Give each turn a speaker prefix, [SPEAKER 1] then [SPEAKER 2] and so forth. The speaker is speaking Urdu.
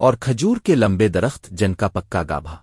[SPEAKER 1] اور کھجور کے لمبے درخت جن کا پکا گابھا۔